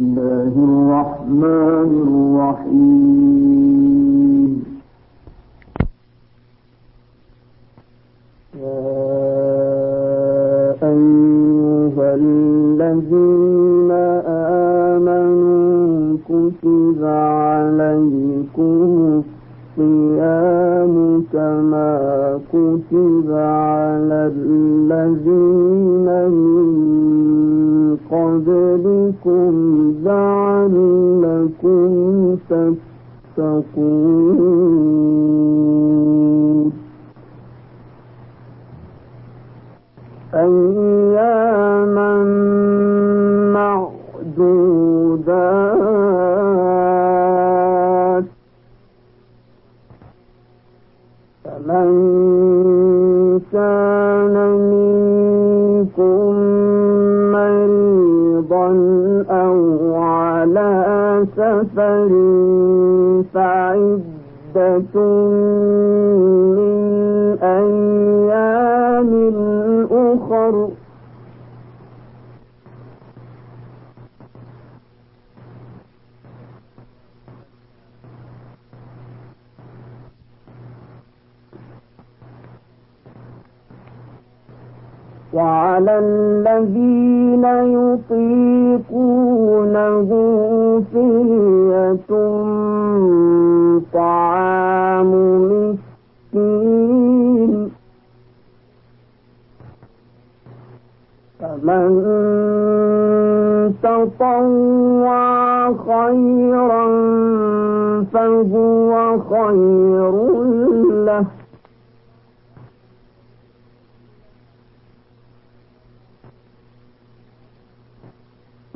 الله الرحمن الرحيم. قبلكم لعلكم تتقون أياما معدودات فمن أو على سفر فعدة من أيام أخر وعلى الذين يطيقونه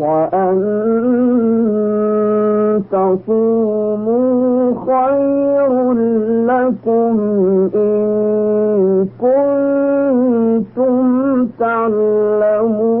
وأن تصوموا خير لكم إن كنتم تعلمون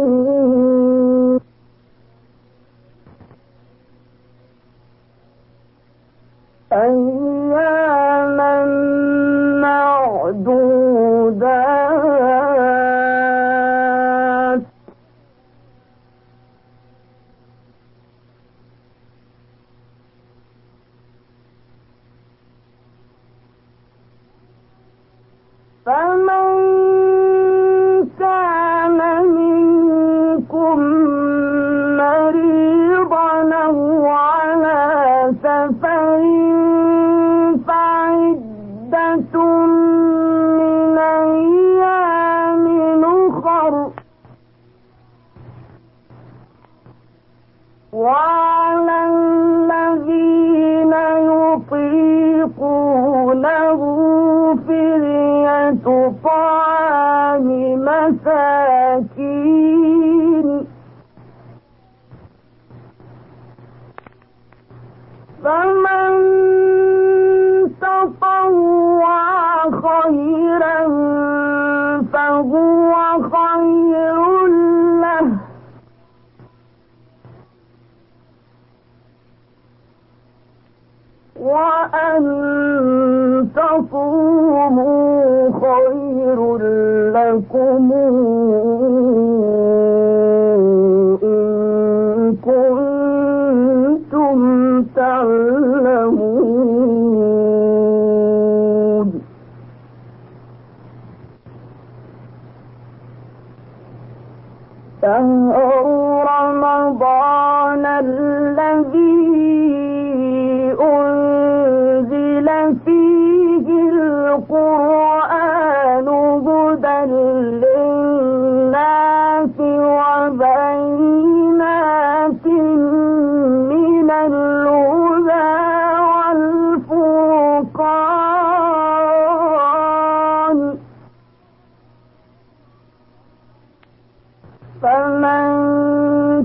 شهر رمضان الذي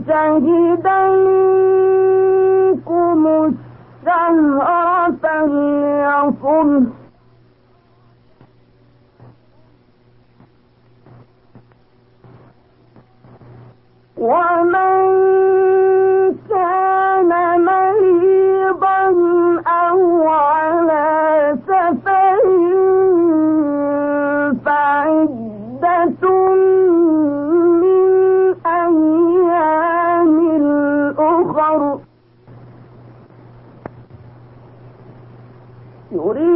شهد منكم السهر فليصم ہو رہی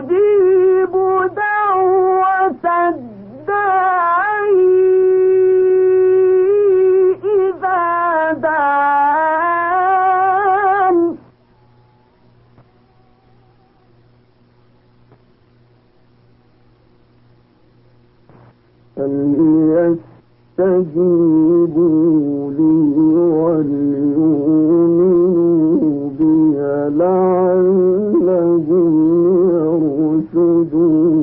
Georgie. يرشدون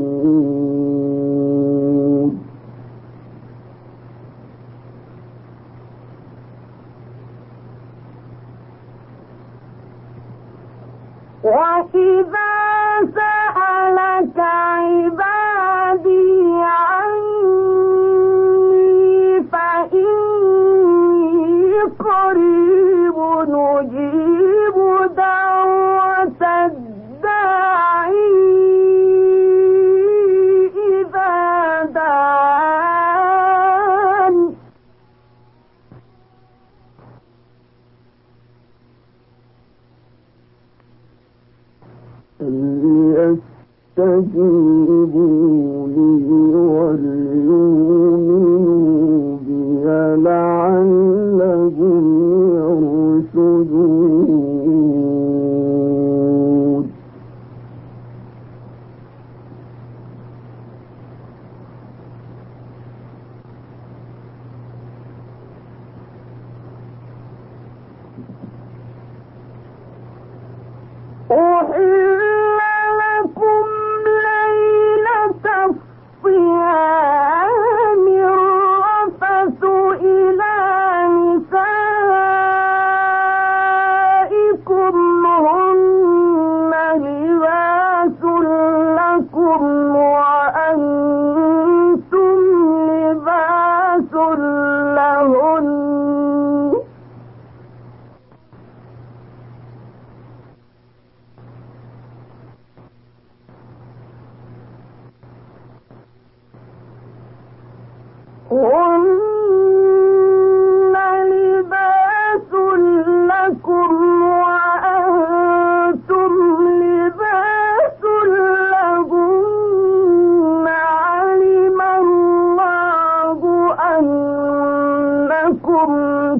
ليستجيبوا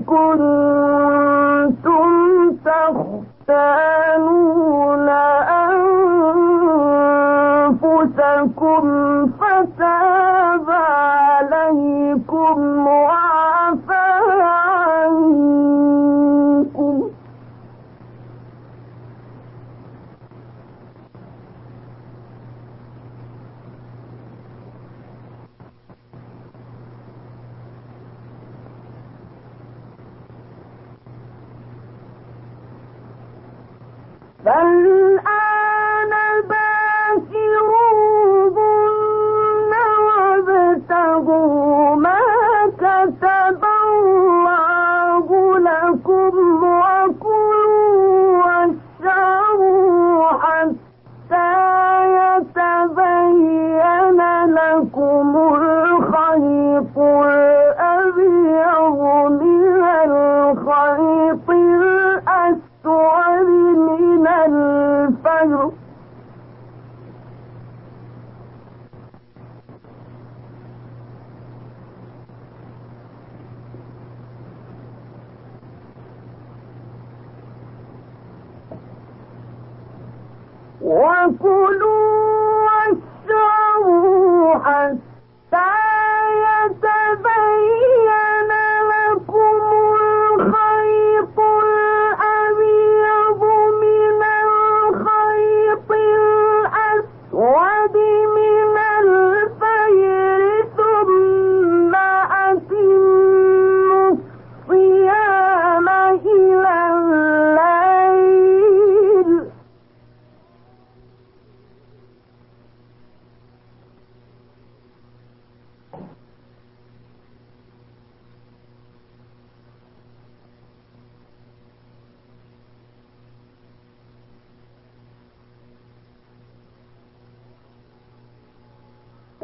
good Bye.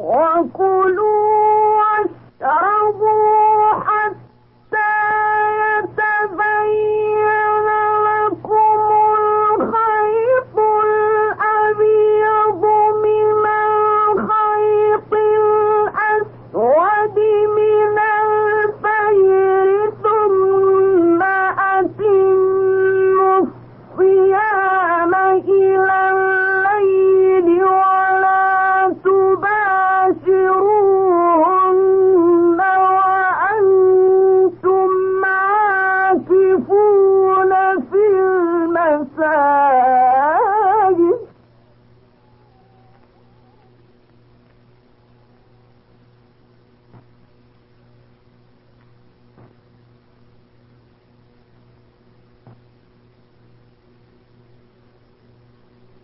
وكلوا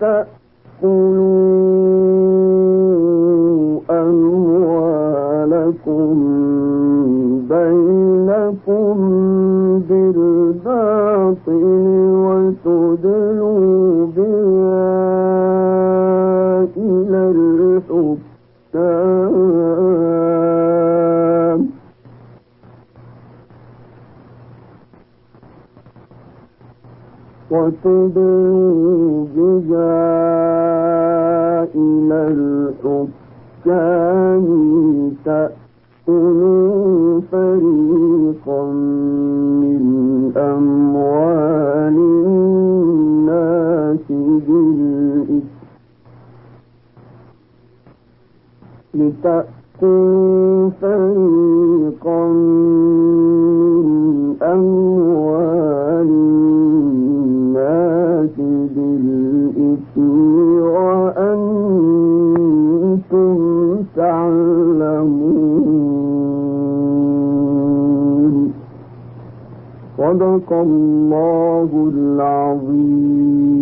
تأكلوا أموالكم بينكم بالباطل وتدلوا بالإثم فريقا